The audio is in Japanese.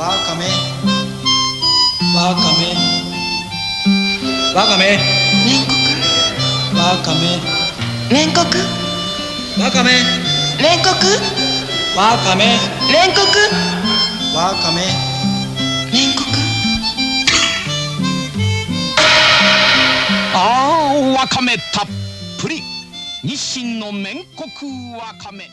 わかめわかめわかめ面国わかめ面国わかめ面国わかめ面国わかめ面国ああわかめたっぷり。日清の面国わかめ